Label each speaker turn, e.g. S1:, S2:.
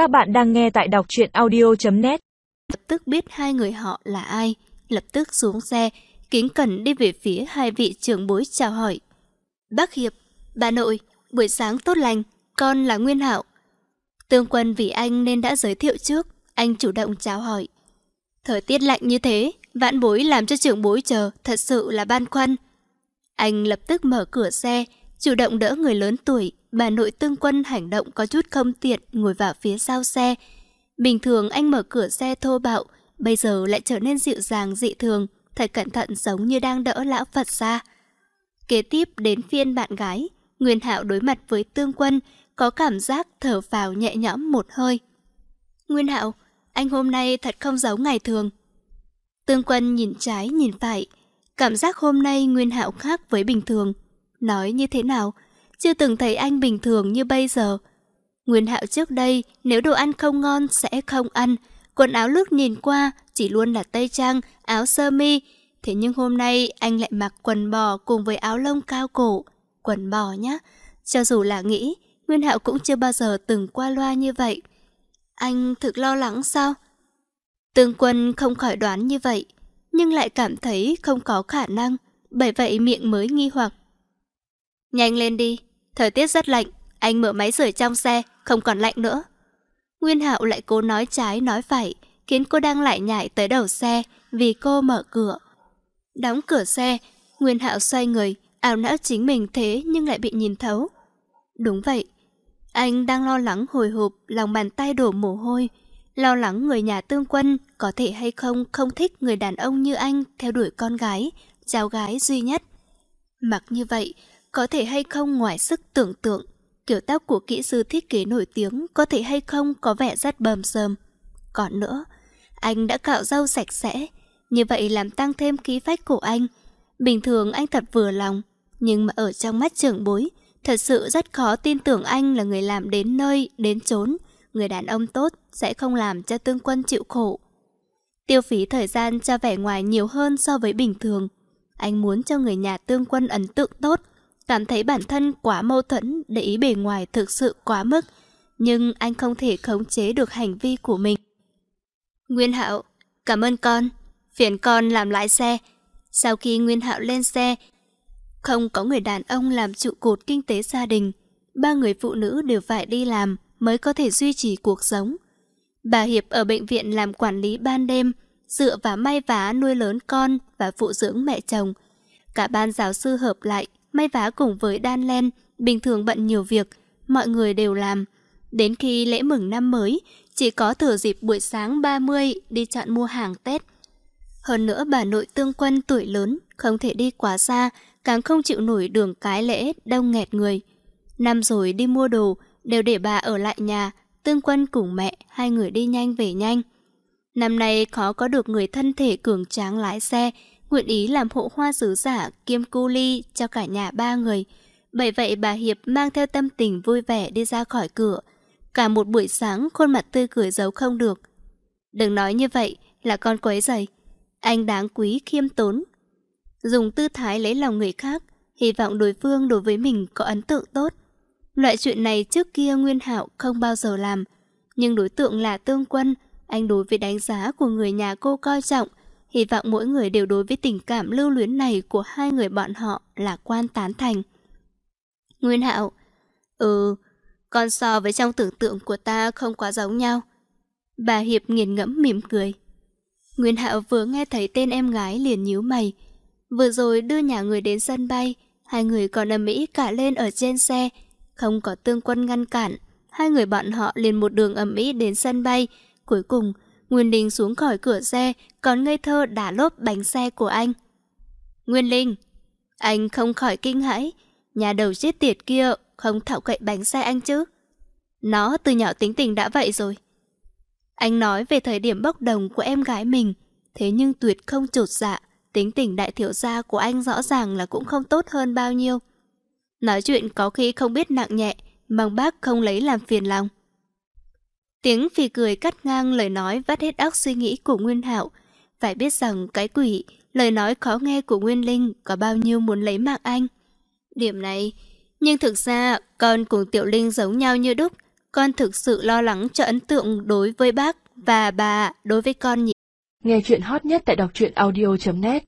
S1: Các bạn đang nghe tại đọc truyện audio.net
S2: Lập tức biết hai người họ là ai, lập tức xuống xe, kính cẩn đi về phía hai vị trưởng bối chào hỏi. Bác Hiệp, bà nội, buổi sáng tốt lành, con là Nguyên Hảo. Tương quân vì anh nên đã giới thiệu trước, anh chủ động chào hỏi. Thời tiết lạnh như thế, vãn bối làm cho trưởng bối chờ, thật sự là ban khoăn. Anh lập tức mở cửa xe, chủ động đỡ người lớn tuổi, bà nội tương quân hành động có chút không tiện ngồi vào phía sau xe. Bình thường anh mở cửa xe thô bạo, bây giờ lại trở nên dịu dàng dị thường, thật cẩn thận giống như đang đỡ lão Phật ra. Kế tiếp đến phiên bạn gái, Nguyên Hạo đối mặt với tương quân, có cảm giác thở vào nhẹ nhõm một hơi. Nguyên Hạo, anh hôm nay thật không giống ngày thường. Tương quân nhìn trái nhìn phải, cảm giác hôm nay Nguyên Hạo khác với bình thường. Nói như thế nào? Chưa từng thấy anh bình thường như bây giờ. Nguyên Hạo trước đây, nếu đồ ăn không ngon sẽ không ăn. Quần áo lướt nhìn qua chỉ luôn là tây trang, áo sơ mi. Thế nhưng hôm nay anh lại mặc quần bò cùng với áo lông cao cổ. Quần bò nhá. Cho dù là nghĩ, Nguyên Hạo cũng chưa bao giờ từng qua loa như vậy. Anh thực lo lắng sao? Tương quân không khỏi đoán như vậy, nhưng lại cảm thấy không có khả năng, bởi vậy miệng mới nghi hoặc. Nhanh lên đi, thời tiết rất lạnh, anh mở máy sưởi trong xe, không còn lạnh nữa. Nguyên Hạo lại cố nói trái nói phải, khiến cô đang lại nhảy tới đầu xe vì cô mở cửa. Đóng cửa xe, Nguyên Hạo xoay người, ảo não chính mình thế nhưng lại bị nhìn thấu. Đúng vậy, anh đang lo lắng hồi hộp, lòng bàn tay đổ mồ hôi, lo lắng người nhà tương quân có thể hay không không thích người đàn ông như anh theo đuổi con gái, cháu gái duy nhất. Mặc như vậy, có thể hay không ngoài sức tưởng tượng, kiểu tóc của kỹ sư thiết kế nổi tiếng có thể hay không có vẻ rất bầm sờm. Còn nữa, anh đã cạo râu sạch sẽ, như vậy làm tăng thêm khí phách của anh. Bình thường anh thật vừa lòng, nhưng mà ở trong mắt trưởng bối, thật sự rất khó tin tưởng anh là người làm đến nơi, đến chốn. Người đàn ông tốt sẽ không làm cho tương quân chịu khổ. Tiêu phí thời gian cho vẻ ngoài nhiều hơn so với bình thường. Anh muốn cho người nhà tương quân ấn tượng tốt, cảm thấy bản thân quá mâu thuẫn để ý bề ngoài thực sự quá mức, nhưng anh không thể khống chế được hành vi của mình. Nguyên Hạo, cảm ơn con, phiền con làm lái xe. Sau khi Nguyên Hạo lên xe, không có người đàn ông làm trụ cột kinh tế gia đình, ba người phụ nữ đều phải đi làm mới có thể duy trì cuộc sống. Bà Hiệp ở bệnh viện làm quản lý ban đêm, dựa vào may vá nuôi lớn con và phụ dưỡng mẹ chồng. Cả ban giáo sư hợp lại may vá cùng với đan len, bình thường bận nhiều việc, mọi người đều làm. Đến khi lễ mừng năm mới, chỉ có thừa dịp buổi sáng 30 đi chọn mua hàng Tết. Hơn nữa bà nội tương quân tuổi lớn, không thể đi quá xa, càng không chịu nổi đường cái lễ đông nghẹt người. Năm rồi đi mua đồ, đều để bà ở lại nhà, tương quân cùng mẹ, hai người đi nhanh về nhanh. Năm nay khó có được người thân thể cường tráng lái xe, nguyện ý làm hộ hoa sứ giả kiêm cu ly cho cả nhà ba người. Bởi vậy bà Hiệp mang theo tâm tình vui vẻ đi ra khỏi cửa. Cả một buổi sáng khuôn mặt tươi cười giấu không được. Đừng nói như vậy là con quấy dày. Anh đáng quý khiêm tốn. Dùng tư thái lấy lòng người khác, hy vọng đối phương đối với mình có ấn tượng tốt. Loại chuyện này trước kia Nguyên Hạo không bao giờ làm. Nhưng đối tượng là Tương Quân, anh đối với đánh giá của người nhà cô coi trọng, Hy vọng mỗi người đều đối với tình cảm lưu luyến này của hai người bọn họ là quan tán thành. Nguyên Hạo Ừ, con so với trong tưởng tượng của ta không quá giống nhau. Bà Hiệp nghiền ngẫm mỉm cười. Nguyên Hạo vừa nghe thấy tên em gái liền nhíu mày. Vừa rồi đưa nhà người đến sân bay, hai người còn ầm ĩ cả lên ở trên xe, không có tương quân ngăn cản. Hai người bọn họ liền một đường ầm ĩ đến sân bay, cuối cùng Nguyên Linh xuống khỏi cửa xe, còn ngây thơ đả lốp bánh xe của anh. Nguyên Linh, anh không khỏi kinh hãi, nhà đầu chết tiệt kia không thạo cậy bánh xe anh chứ. Nó từ nhỏ tính tình đã vậy rồi. Anh nói về thời điểm bốc đồng của em gái mình, thế nhưng tuyệt không trột dạ, tính tình đại thiểu gia của anh rõ ràng là cũng không tốt hơn bao nhiêu. Nói chuyện có khi không biết nặng nhẹ, mong bác không lấy làm phiền lòng. Tiếng phì cười cắt ngang lời nói vắt hết óc suy nghĩ của Nguyên Hạo. Phải biết rằng cái quỷ, lời nói khó nghe của Nguyên Linh có bao nhiêu muốn lấy mạng anh. Điểm này, nhưng thực ra con cùng Tiểu Linh giống nhau như đúc, Con thực sự lo lắng cho ấn tượng đối với bác và bà đối với con nhỉ.
S1: Nghe chuyện hot nhất tại đọc truyện audio.net